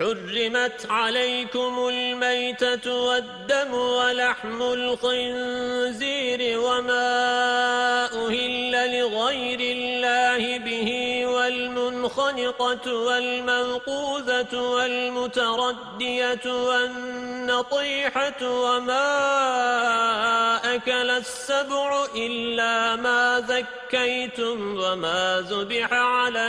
حرمت عليكم الميتة والدم ولحم الخنزير وما أهل لغير الله به والمنخنقة والمنقوذة والمتردية والنطيحة وما أكل السبع إلا ما ذكيتم وما ذبح على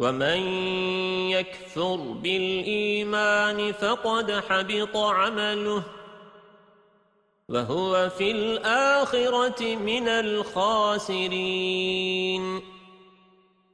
ومن يكفر بالإيمان فقد حبط عمله وهو في الآخرة من الخاسرين